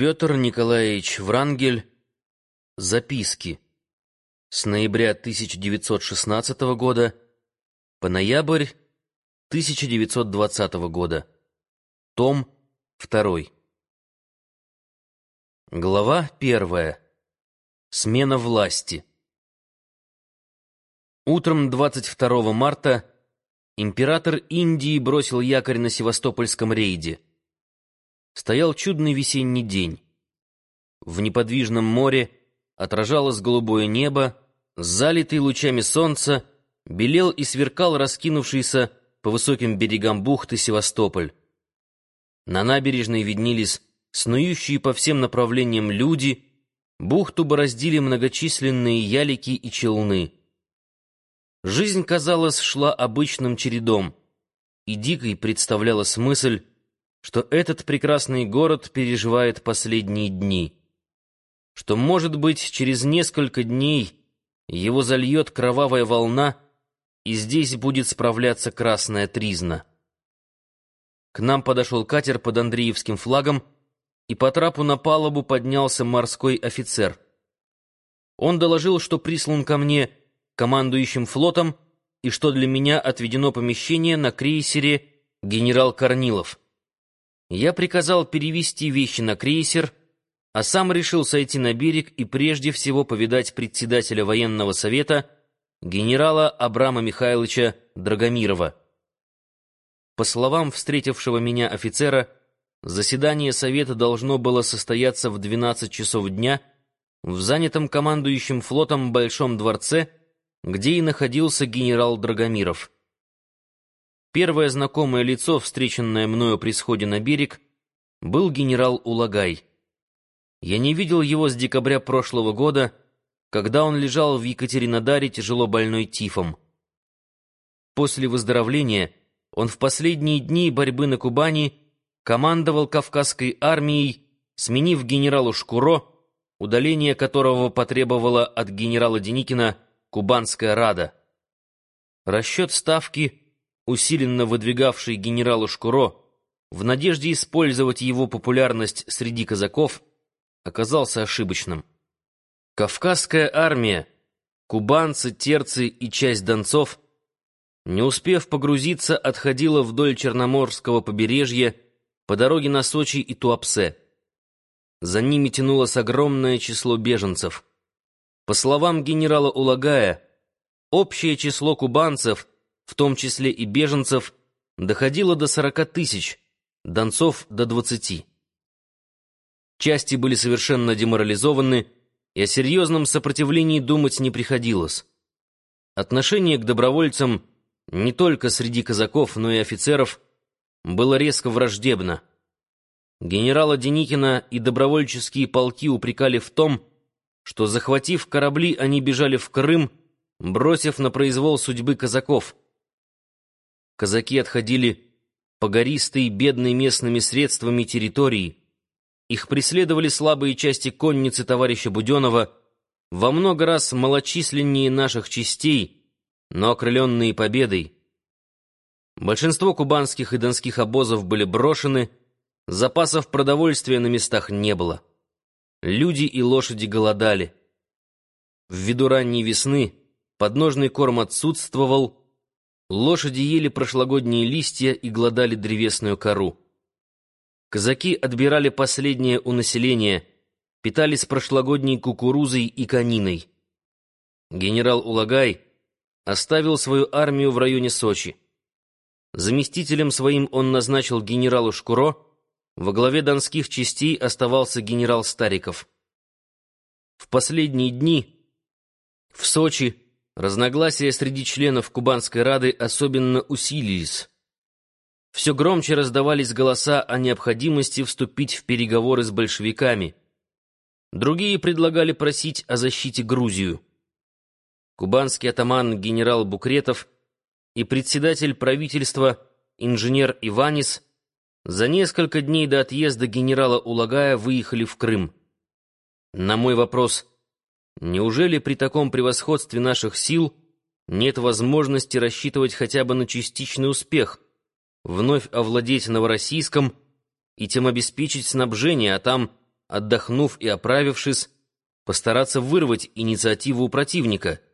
Петр Николаевич Врангель. Записки. С ноября 1916 года по ноябрь 1920 года. Том 2. Глава 1. Смена власти. Утром 22 марта император Индии бросил якорь на Севастопольском рейде. Стоял чудный весенний день. В неподвижном море отражалось голубое небо, залитый лучами солнца, белел и сверкал раскинувшийся по высоким берегам бухты Севастополь. На набережной виднелись снующие по всем направлениям люди, бухту бороздили многочисленные ялики и челны. Жизнь, казалось, шла обычным чередом, и дикой представлялась мысль, что этот прекрасный город переживает последние дни, что, может быть, через несколько дней его зальет кровавая волна, и здесь будет справляться красная тризна. К нам подошел катер под Андреевским флагом, и по трапу на палубу поднялся морской офицер. Он доложил, что прислан ко мне командующим флотом и что для меня отведено помещение на крейсере «Генерал Корнилов». Я приказал перевести вещи на крейсер, а сам решил сойти на берег и прежде всего повидать председателя военного совета генерала Абрама Михайловича Драгомирова. По словам встретившего меня офицера, заседание совета должно было состояться в 12 часов дня в занятом командующим флотом Большом дворце, где и находился генерал Драгомиров. Первое знакомое лицо, встреченное мною при сходе на берег, был генерал Улагай. Я не видел его с декабря прошлого года, когда он лежал в Екатеринодаре тяжело больной тифом. После выздоровления он в последние дни борьбы на Кубани командовал Кавказской армией, сменив генералу Шкуро, удаление которого потребовала от генерала Деникина Кубанская Рада. Расчет ставки — усиленно выдвигавший генералу Шкуро, в надежде использовать его популярность среди казаков, оказался ошибочным. Кавказская армия, кубанцы, терцы и часть донцов, не успев погрузиться, отходила вдоль Черноморского побережья по дороге на Сочи и Туапсе. За ними тянулось огромное число беженцев. По словам генерала Улагая, общее число кубанцев — в том числе и беженцев, доходило до 40 тысяч, донцов — до 20. Части были совершенно деморализованы, и о серьезном сопротивлении думать не приходилось. Отношение к добровольцам не только среди казаков, но и офицеров было резко враждебно. Генерала Деникина и добровольческие полки упрекали в том, что, захватив корабли, они бежали в Крым, бросив на произвол судьбы казаков — Казаки отходили по гористой бедной местными средствами территории. Их преследовали слабые части конницы товарища Буденова, во много раз малочисленнее наших частей, но окрыленные победой. Большинство кубанских и донских обозов были брошены, запасов продовольствия на местах не было. Люди и лошади голодали. Ввиду ранней весны подножный корм отсутствовал, Лошади ели прошлогодние листья и глодали древесную кору. Казаки отбирали последнее у населения, питались прошлогодней кукурузой и кониной. Генерал Улагай оставил свою армию в районе Сочи. Заместителем своим он назначил генералу Шкуро, во главе донских частей оставался генерал Стариков. В последние дни в Сочи Разногласия среди членов Кубанской Рады особенно усилились. Все громче раздавались голоса о необходимости вступить в переговоры с большевиками. Другие предлагали просить о защите Грузию. Кубанский атаман генерал Букретов и председатель правительства инженер Иванис за несколько дней до отъезда генерала Улагая выехали в Крым. На мой вопрос Неужели при таком превосходстве наших сил нет возможности рассчитывать хотя бы на частичный успех, вновь овладеть Новороссийском и тем обеспечить снабжение, а там отдохнув и оправившись, постараться вырвать инициативу у противника —